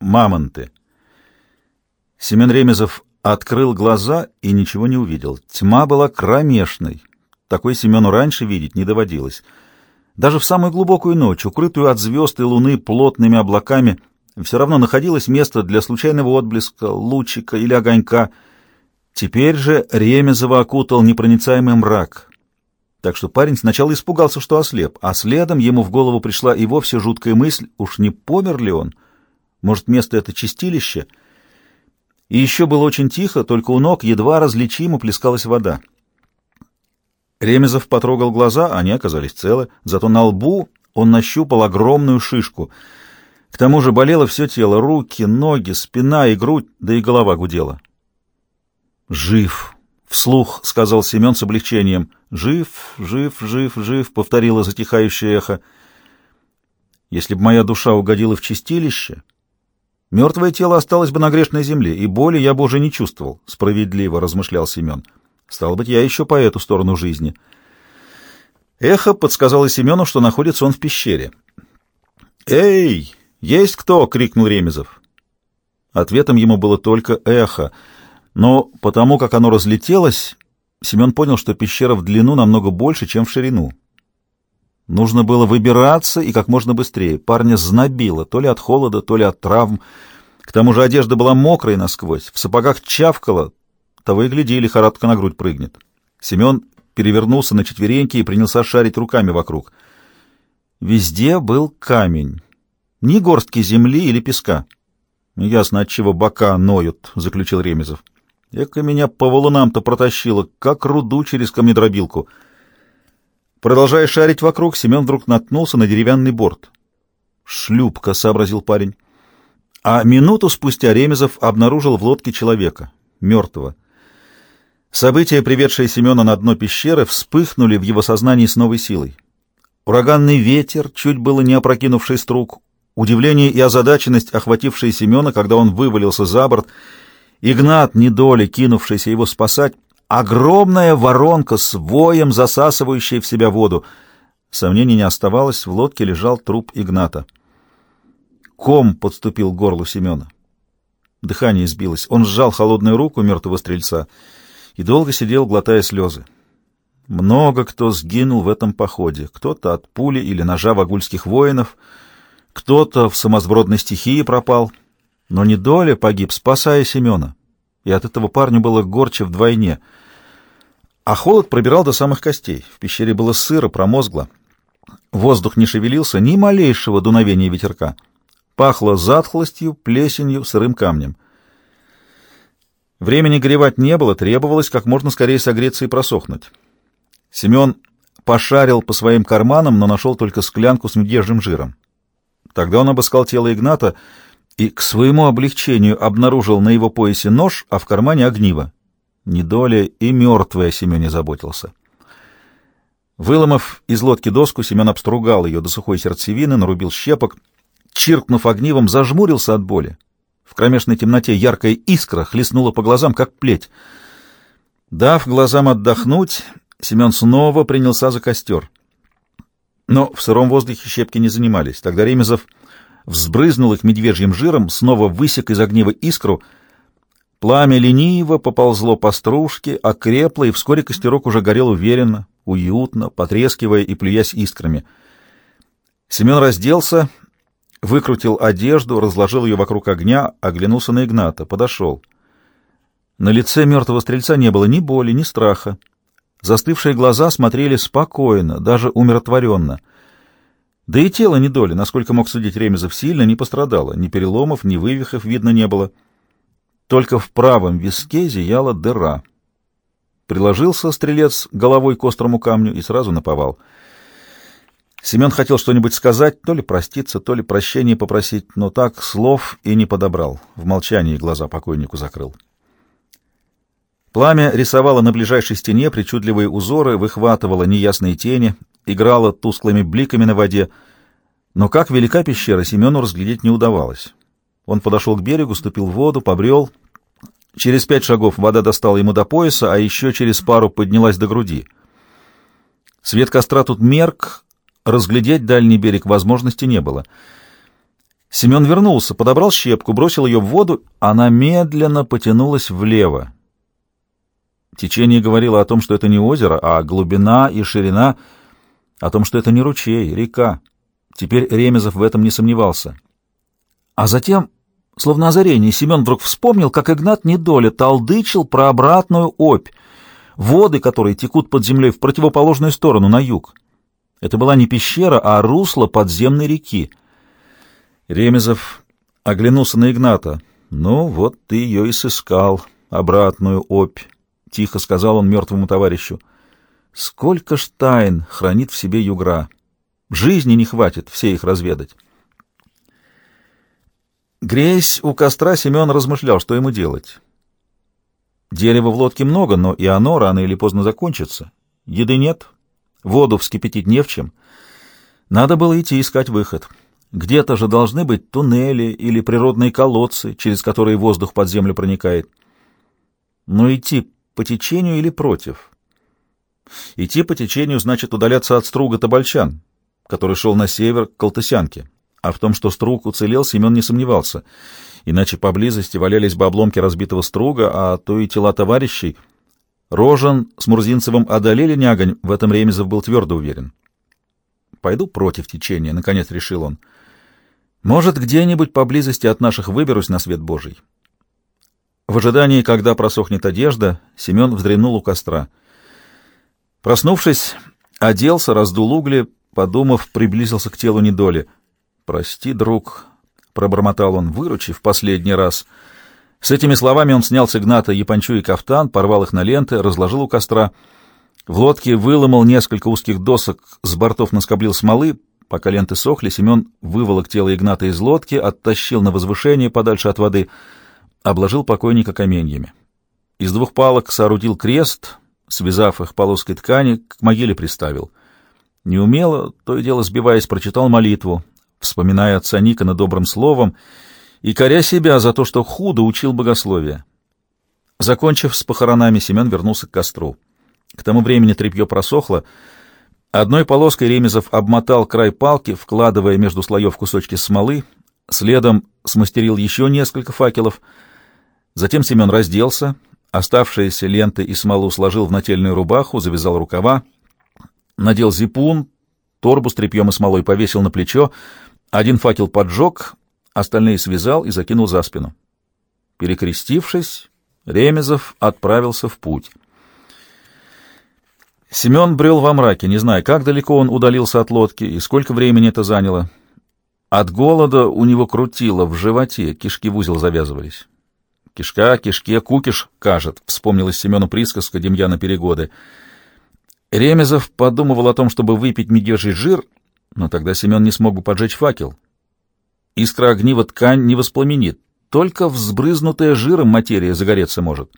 Мамонты. Семен Ремезов открыл глаза и ничего не увидел. Тьма была кромешной. Такой Семену раньше видеть не доводилось. Даже в самую глубокую ночь, укрытую от звезд и луны плотными облаками, все равно находилось место для случайного отблеска, лучика или огонька. Теперь же Ремезова окутал непроницаемый мрак. Так что парень сначала испугался, что ослеп, а следом ему в голову пришла и вовсе жуткая мысль, уж не помер ли он? Может, место это чистилище? И еще было очень тихо, только у ног едва различимо плескалась вода. Ремезов потрогал глаза, они оказались целы, зато на лбу он нащупал огромную шишку. К тому же болело все тело, руки, ноги, спина и грудь, да и голова гудела. «Жив!» — вслух сказал Семен с облегчением. «Жив, жив, жив, жив!» — повторило затихающее эхо. «Если бы моя душа угодила в чистилище, мертвое тело осталось бы на грешной земле, и боли я бы уже не чувствовал», — справедливо размышлял Семен. Стало быть, я еще по эту сторону жизни. Эхо подсказало Семену, что находится он в пещере. «Эй, есть кто?» — крикнул Ремезов. Ответом ему было только эхо, но потому как оно разлетелось, Семен понял, что пещера в длину намного больше, чем в ширину. Нужно было выбираться и как можно быстрее. Парня знобило, то ли от холода, то ли от травм. К тому же одежда была мокрая насквозь, в сапогах чавкала, того и гляди, лихорадка на грудь прыгнет. Семен перевернулся на четвереньки и принялся шарить руками вокруг. Везде был камень. Ни горстки земли или песка. Ясно, от чего бока ноют, — заключил Ремезов. Эка меня по валунам-то протащило, как руду через камнедробилку. Продолжая шарить вокруг, Семен вдруг наткнулся на деревянный борт. «Шлюпка», — сообразил парень. А минуту спустя Ремезов обнаружил в лодке человека, мертвого. События, приведшие Семена на дно пещеры, вспыхнули в его сознании с новой силой. Ураганный ветер, чуть было не опрокинувший струк, удивление и озадаченность, охватившие Семена, когда он вывалился за борт, Игнат, недоли, кинувшийся его спасать, огромная воронка с воем, засасывающая в себя воду. Сомнений не оставалось, в лодке лежал труп Игната. Ком подступил к горлу Семена. Дыхание сбилось. Он сжал холодную руку мертвого стрельца — и долго сидел, глотая слезы. Много кто сгинул в этом походе. Кто-то от пули или ножа вагульских воинов, кто-то в самосбродной стихии пропал. Но недоля погиб, спасая Семена. И от этого парню было горче вдвойне. А холод пробирал до самых костей. В пещере было сыро, промозгло. Воздух не шевелился, ни малейшего дуновения ветерка. Пахло затхлостью, плесенью, сырым камнем. Времени горевать не было, требовалось как можно скорее согреться и просохнуть. Семен пошарил по своим карманам, но нашел только склянку с медвежьим жиром. Тогда он обыскал тело Игната и к своему облегчению обнаружил на его поясе нож, а в кармане огниво. Недоля и мертвый о Семене заботился. Выломав из лодки доску, Семен обстругал ее до сухой сердцевины, нарубил щепок, чиркнув огнивом, зажмурился от боли. В кромешной темноте яркая искра хлестнула по глазам, как плеть. Дав глазам отдохнуть, Семен снова принялся за костер. Но в сыром воздухе щепки не занимались. Тогда Ремезов взбрызнул их медвежьим жиром, снова высек из огнива искру. Пламя лениво поползло по стружке, окрепло, и вскоре костерок уже горел уверенно, уютно, потрескивая и плюясь искрами. Семен разделся Выкрутил одежду, разложил ее вокруг огня, оглянулся на Игната, подошел. На лице мертвого стрельца не было ни боли, ни страха. Застывшие глаза смотрели спокойно, даже умиротворенно. Да и тело недоли, насколько мог судить Ремезов, сильно не пострадало, ни переломов, ни вывихов видно не было. Только в правом виске зияла дыра. Приложился стрелец головой к острому камню и сразу наповал — Семен хотел что-нибудь сказать, то ли проститься, то ли прощения попросить, но так слов и не подобрал. В молчании глаза покойнику закрыл. Пламя рисовало на ближайшей стене причудливые узоры, выхватывало неясные тени, играло тусклыми бликами на воде. Но как велика пещера, Семену разглядеть не удавалось. Он подошел к берегу, ступил в воду, побрел. Через пять шагов вода достала ему до пояса, а еще через пару поднялась до груди. Свет костра тут мерк, Разглядеть дальний берег возможности не было. Семен вернулся, подобрал щепку, бросил ее в воду, она медленно потянулась влево. Течение говорило о том, что это не озеро, а глубина и ширина, о том, что это не ручей, река. Теперь Ремезов в этом не сомневался. А затем, словно озарение, Семен вдруг вспомнил, как Игнат недоля толдычил про обратную опь, воды которые текут под землей в противоположную сторону, на юг. Это была не пещера, а русло подземной реки. Ремезов оглянулся на Игната. «Ну, вот ты ее и сыскал, обратную опь», — тихо сказал он мертвому товарищу. «Сколько ж тайн хранит в себе югра! Жизни не хватит все их разведать». Греясь у костра, Семен размышлял, что ему делать. Дерева в лодке много, но и оно рано или поздно закончится. Еды нет, воду вскипятить не в чем. Надо было идти искать выход. Где-то же должны быть туннели или природные колодцы, через которые воздух под землю проникает. Но идти по течению или против? Идти по течению значит удаляться от струга Табальчан, который шел на север к Колтысянке. А в том, что струг уцелел, Семен не сомневался. Иначе поблизости валялись бы обломки разбитого струга, а то и тела товарищей. Рожен с Мурзинцевым одолели Нягонь, в этом Ремезов был твердо уверен. «Пойду против течения», — наконец решил он. Может, где-нибудь поблизости от наших выберусь на свет Божий. В ожидании, когда просохнет одежда, Семен вздремнул у костра. Проснувшись, оделся, раздул угли, подумав, приблизился к телу недоли. «Прости, друг», — пробормотал он, — «выручи в последний раз». С этими словами он снял с Игната япончу и кафтан, порвал их на ленты, разложил у костра. В лодке выломал несколько узких досок, с бортов наскоблил смолы, Пока ленты сохли, Семен выволок тело Игната из лодки, оттащил на возвышение подальше от воды, обложил покойника каменьями. Из двух палок соорудил крест, связав их полоской ткани, к могиле приставил. Неумело, то и дело сбиваясь, прочитал молитву, вспоминая отца Никона добрым словом и коря себя за то, что худо учил богословие. Закончив с похоронами, Семен вернулся к костру. К тому времени тряпье просохло, Одной полоской Ремезов обмотал край палки, вкладывая между слоев кусочки смолы, следом смастерил еще несколько факелов. Затем Семен разделся, оставшиеся ленты и смолу сложил в нательную рубаху, завязал рукава, надел зипун, торбу с тряпьем и смолой повесил на плечо, один факел поджег, остальные связал и закинул за спину. Перекрестившись, Ремезов отправился в путь. Семен брел во мраке, не зная, как далеко он удалился от лодки и сколько времени это заняло. От голода у него крутило в животе, кишки в узел завязывались. «Кишка, кишке, кукиш, кажет», — вспомнилась Семену присказка Демьяна Перегоды. Ремезов подумывал о том, чтобы выпить медвежий жир, но тогда Семен не смог бы поджечь факел. Искра огнива ткань не воспламенит, только взбрызнутая жиром материя загореться может.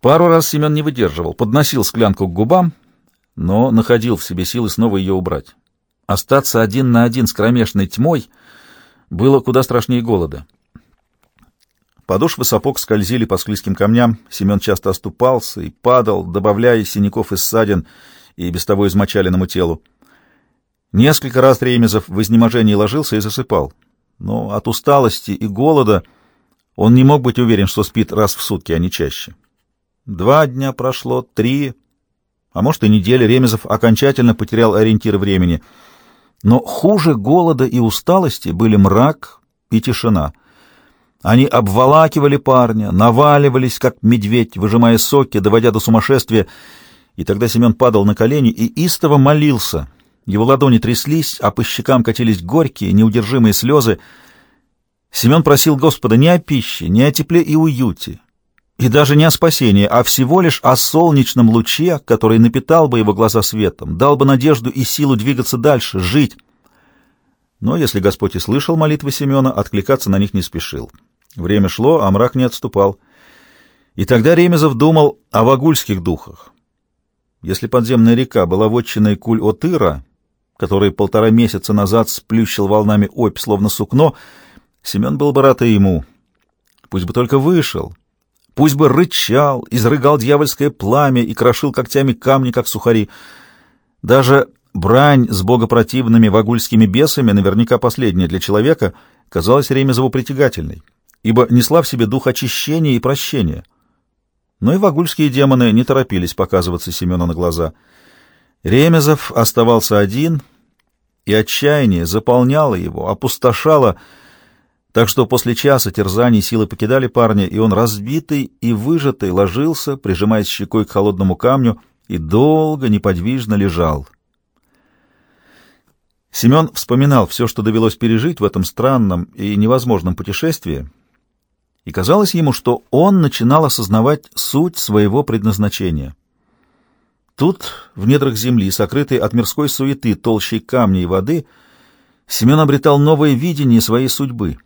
Пару раз Семен не выдерживал, подносил склянку к губам, но находил в себе силы снова ее убрать. Остаться один на один с кромешной тьмой было куда страшнее голода. Подошвы сапог скользили по склизким камням, Семен часто оступался и падал, добавляя синяков и ссадин и без того измочаленному телу. Несколько раз Ремезов в изнеможении ложился и засыпал, но от усталости и голода он не мог быть уверен, что спит раз в сутки, а не чаще. Два дня прошло, три, а может и неделя. Ремезов окончательно потерял ориентиры времени. Но хуже голода и усталости были мрак и тишина. Они обволакивали парня, наваливались, как медведь, выжимая соки, доводя до сумасшествия, и тогда Семен падал на колени и истово молился. Его ладони тряслись, а по щекам катились горькие, неудержимые слезы. Семен просил Господа не о пище, не о тепле и уюте, и даже не о спасении, а всего лишь о солнечном луче, который напитал бы его глаза светом, дал бы надежду и силу двигаться дальше, жить. Но если Господь и слышал молитвы Семена, откликаться на них не спешил. Время шло, а мрак не отступал. И тогда Ремезов думал о вагульских духах. Если подземная река была вотчиной Куль-Отыра, который полтора месяца назад сплющил волнами опь, словно сукно, Семен был бы рад и ему. Пусть бы только вышел, Пусть бы рычал, изрыгал дьявольское пламя и крошил когтями камни, как сухари. Даже Брань с богопротивными вагульскими бесами, наверняка последняя для человека, казалась Ремезову притягательной, ибо несла в себе дух очищения и прощения. Но и вагульские демоны не торопились показываться Семену на глаза. Ремезов оставался один, и отчаяние заполняло его, опустошало, так что после часа терзаний силы покидали парня, и он разбитый и выжатый ложился, прижимаясь щекой к холодному камню, и долго неподвижно лежал. Семен вспоминал все, что довелось пережить в этом странном и невозможном путешествии, и казалось ему, что он начинал осознавать суть своего предназначения. Тут, в недрах земли, сокрытой от мирской суеты толщей камня и воды, Семен обретал новое видение своей судьбы.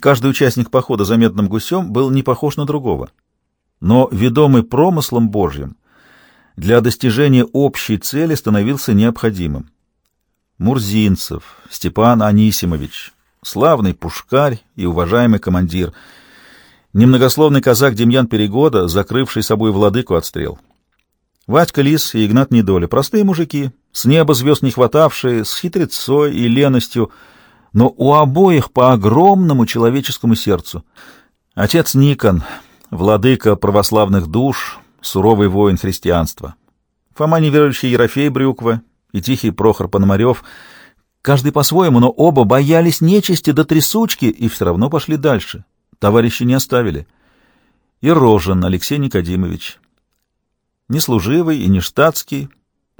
Каждый участник похода за медным гусем был не похож на другого, но, ведомый промыслом Божьим, для достижения общей цели становился необходимым. Мурзинцев, Степан Анисимович, славный пушкарь и уважаемый командир, немногословный казак Демьян Перегода, закрывший собой владыку от стрел. Вадька Лис и Игнат Недоля, простые мужики, с неба звезд не хватавшие, с хитрецой и леностью, но у обоих по огромному человеческому сердцу. Отец Никон, владыка православных душ, суровый воин христианства. Фома неверующий Ерофей Брюква и тихий Прохор Пономарев, каждый по-своему, но оба боялись нечисти до трясучки и все равно пошли дальше. Товарищи не оставили. И Рожен Алексей Никодимович. Не служивый и не штатский,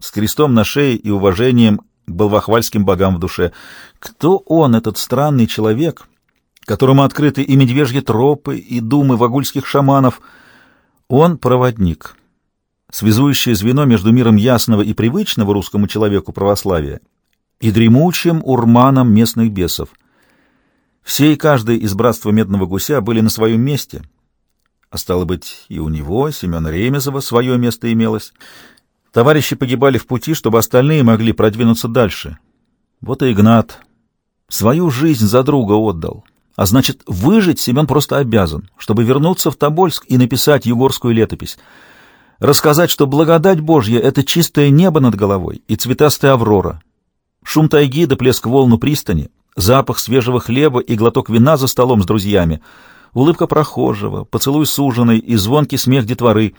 с крестом на шее и уважением к балвахвальским богам в душе. Кто он, этот странный человек, которому открыты и медвежьи тропы, и думы вагульских шаманов? Он проводник, связующее звено между миром ясного и привычного русскому человеку православия и дремучим урманом местных бесов. Все и каждый из братства Медного Гуся были на своем месте, а стало быть, и у него, Семена Ремезова, свое место имелось. Товарищи погибали в пути, чтобы остальные могли продвинуться дальше. Вот и Игнат свою жизнь за друга отдал. А значит, выжить Семен просто обязан, чтобы вернуться в Тобольск и написать югорскую летопись — рассказать, что благодать Божья — это чистое небо над головой и цветастая аврора, шум тайги да плеск волну пристани, запах свежего хлеба и глоток вина за столом с друзьями, улыбка прохожего, поцелуй суженой и звонкий смех детворы.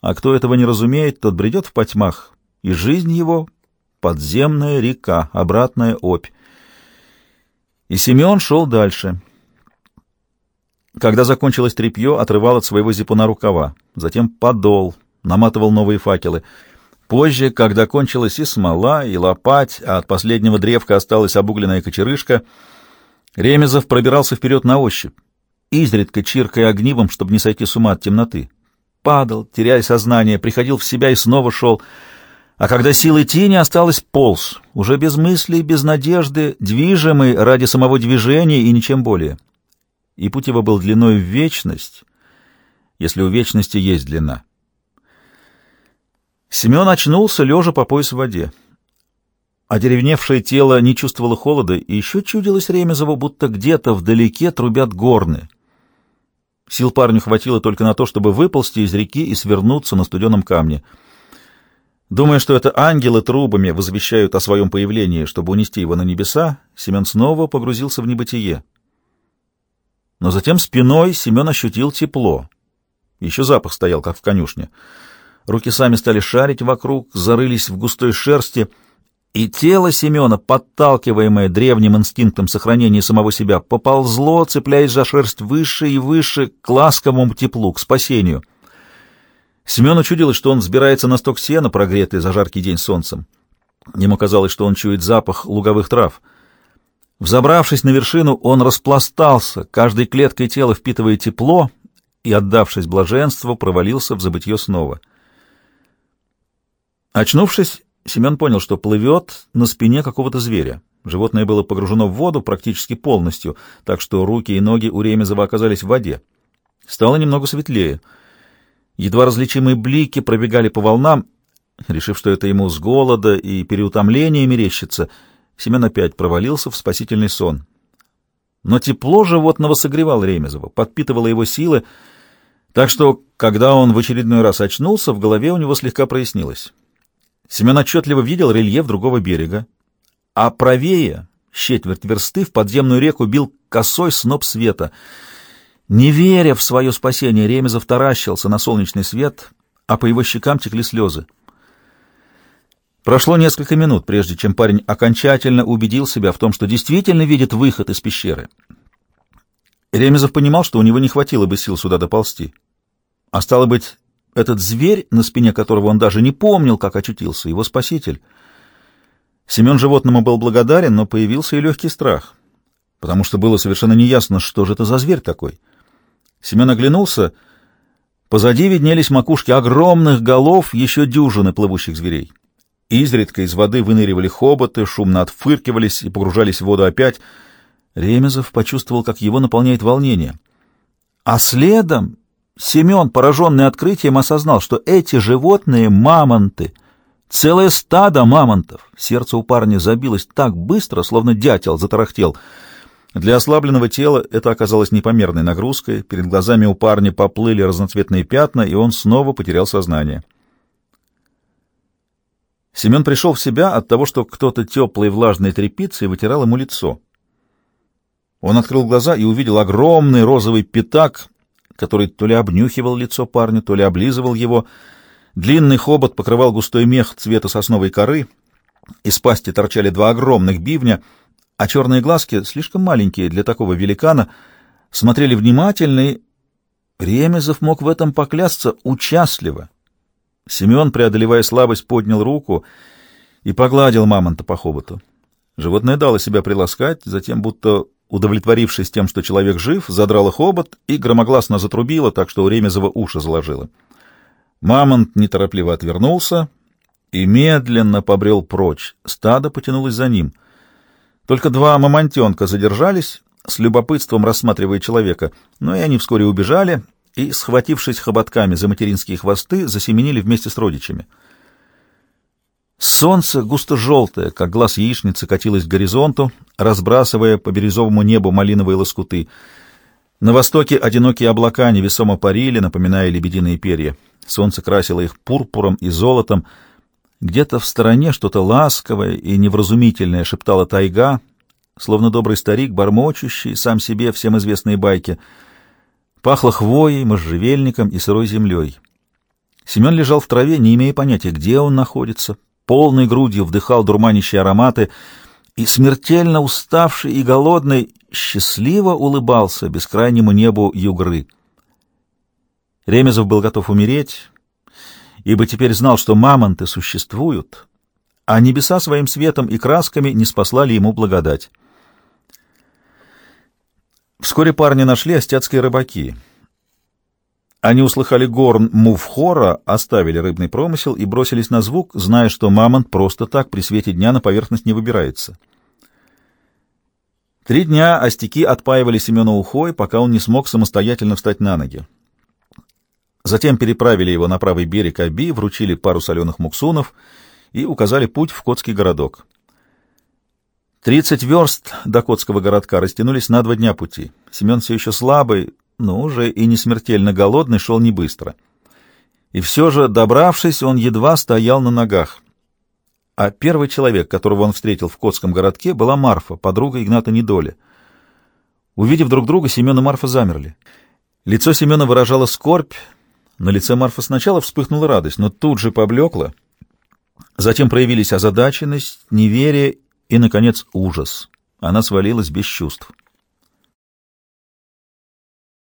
А кто этого не разумеет, тот бредет в потьмах, и жизнь его — подземная река, обратная опь. И Семен шел дальше. Когда закончилось тряпье, отрывал от своего зипуна рукава, затем подол — наматывал новые факелы. Позже, когда кончилась и смола, и лопать, а от последнего древка осталась обугленная кочерышка, Ремезов пробирался вперед на ощупь, изредка чиркая огнивом, чтобы не сойти с ума от темноты. Падал, теряя сознание, приходил в себя и снова шел. А когда силы тени осталось полз, уже без мыслей, без надежды, движимый ради самого движения и ничем более. И путь его был длиной в вечность, если у вечности есть длина. Семен очнулся, лежа по пояс в воде. Одеревневшее тело не чувствовало холода, и еще чудилось Ремезову, будто где-то вдалеке трубят горны. Сил парню хватило только на то, чтобы выползти из реки и свернуться на студеном камне. Думая, что это ангелы трубами возвещают о своем появлении, чтобы унести его на небеса, Семен снова погрузился в небытие. Но затем спиной Семен ощутил тепло. Еще запах стоял, как в конюшне. Руки сами стали шарить вокруг, зарылись в густой шерсти, и тело Семена, подталкиваемое древним инстинктом сохранения самого себя, поползло, цепляясь за шерсть выше и выше к ласковому теплу, к спасению. Семену чудилось, что он взбирается на сток сена, прогретый за жаркий день солнцем. Ему казалось, что он чует запах луговых трав. Взобравшись на вершину, он распластался, каждой клеткой тела впитывая тепло, и, отдавшись блаженству, провалился в забытье снова — Очнувшись, Семен понял, что плывет на спине какого-то зверя. Животное было погружено в воду практически полностью, так что руки и ноги у Ремезова оказались в воде. Стало немного светлее. Едва различимые блики пробегали по волнам. Решив, что это ему с голода и переутомления мерещится, Семен опять провалился в спасительный сон. Но тепло животного согревало Ремезова, подпитывало его силы, так что, когда он в очередной раз очнулся, в голове у него слегка прояснилось. Семен отчетливо видел рельеф другого берега, а правее, четверть версты, в подземную реку бил косой сноп света. Не веря в свое спасение, Ремезов таращился на солнечный свет, а по его щекам текли слезы. Прошло несколько минут, прежде чем парень окончательно убедил себя в том, что действительно видит выход из пещеры. Ремезов понимал, что у него не хватило бы сил сюда доползти. А стало быть, этот зверь, на спине которого он даже не помнил, как очутился, его спаситель. Семен животному был благодарен, но появился и легкий страх, потому что было совершенно неясно, что же это за зверь такой. Семен оглянулся. Позади виднелись макушки огромных голов еще дюжины плывущих зверей. Изредка из воды выныривали хоботы, шумно отфыркивались и погружались в воду опять. Ремезов почувствовал, как его наполняет волнение. А следом Семен, пораженный открытием, осознал, что эти животные — мамонты. Целое стадо мамонтов. Сердце у парня забилось так быстро, словно дятел затарахтел. Для ослабленного тела это оказалось непомерной нагрузкой. Перед глазами у парня поплыли разноцветные пятна, и он снова потерял сознание. Семен пришел в себя от того, что кто-то теплой влажной тряпицей вытирал ему лицо. Он открыл глаза и увидел огромный розовый пятак, который то ли обнюхивал лицо парня, то ли облизывал его. Длинный хобот покрывал густой мех цвета сосновой коры, из пасти торчали два огромных бивня, а черные глазки, слишком маленькие для такого великана, смотрели внимательно и... Ремезов мог в этом поклясться участливо. Семен, преодолевая слабость, поднял руку и погладил мамонта по хоботу. Животное дало себя приласкать, затем, будто удовлетворившись тем, что человек жив, задрала хобот и громогласно затрубила, так что у Ремезова уши заложило. Мамонт неторопливо отвернулся и медленно побрел прочь. Стадо потянулось за ним. Только два мамонтенка задержались, с любопытством рассматривая человека, но и они вскоре убежали и, схватившись хоботками за материнские хвосты, засеменили вместе с родичами. Солнце, густо-желтое, как глаз яичницы, катилось к горизонту, разбрасывая по бирюзовому небу малиновые лоскуты. На востоке одинокие облака невесомо парили, напоминая лебединые перья. Солнце красило их пурпуром и золотом. Где-то в стороне что-то ласковое и невразумительное шептала тайга, словно добрый старик, бормочущий сам себе всем известные байки. Пахло хвоей, можжевельником и сырой землей. Семен лежал в траве, не имея понятия, где он находится, полной грудью вдыхал дурманящие ароматы и, смертельно уставший и голодный, счастливо улыбался бескрайнему небу югры. Ремезов был готов умереть, ибо теперь знал, что мамонты существуют, а небеса своим светом и красками не спаслали ему благодать. Вскоре парни нашли остяцкие рыбаки — они услыхали горн мувхора, оставили рыбный промысел и бросились на звук, зная, что мамонт просто так при свете дня на поверхность не выбирается. Три дня остяки отпаивали Семена ухой, пока он не смог самостоятельно встать на ноги. Затем переправили его на правый берег Аби, вручили пару соленых муксунов и указали путь в Котский городок. Тридцать верст до Котского городка растянулись на два дня пути. Семен все еще слабый, но уже и не смертельно голодный шел не быстро. И все же, добравшись, он едва стоял на ногах. А первый человек, которого он встретил в Котском городке, была Марфа, подруга Игната Недоли. Увидев друг друга, Семен и Марфа замерли. Лицо Семена выражало скорбь, на лице Марфа сначала вспыхнула радость, но тут же поблекла. Затем проявились озадаченность, неверие и, наконец, ужас. Она свалилась без чувств.